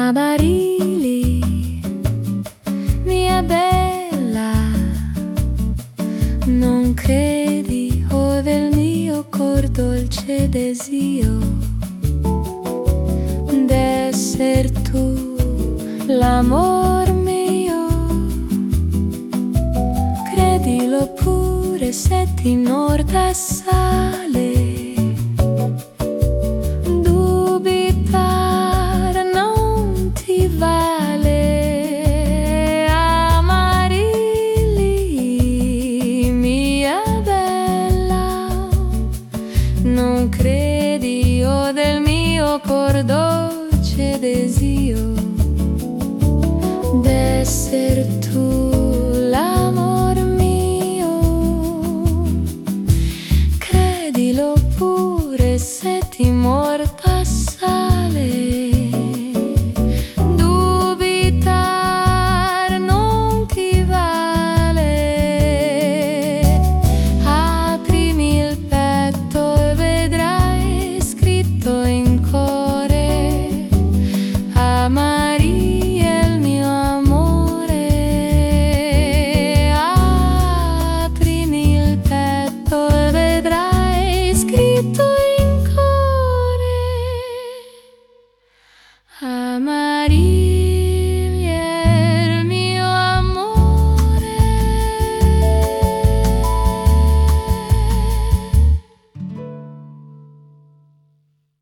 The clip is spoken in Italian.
Amarili, mia bella, non credi ove il mio cor dolce desio d'esser tu l'amor mio. Credilo pure se ti morda mio cor dolce desio d'esser tu l'amor mio. Credilo pure se ti morta Maria il petto vedrai scritto in cuore